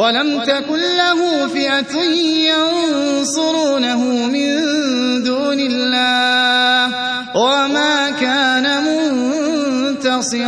وَلَمْ تَكُن لَّهُ فِئَةٌ يَنصُرُونَهُ مِن دُونِ اللَّهِ ۖ وَمَا كَانَ مُنتَصِرًا.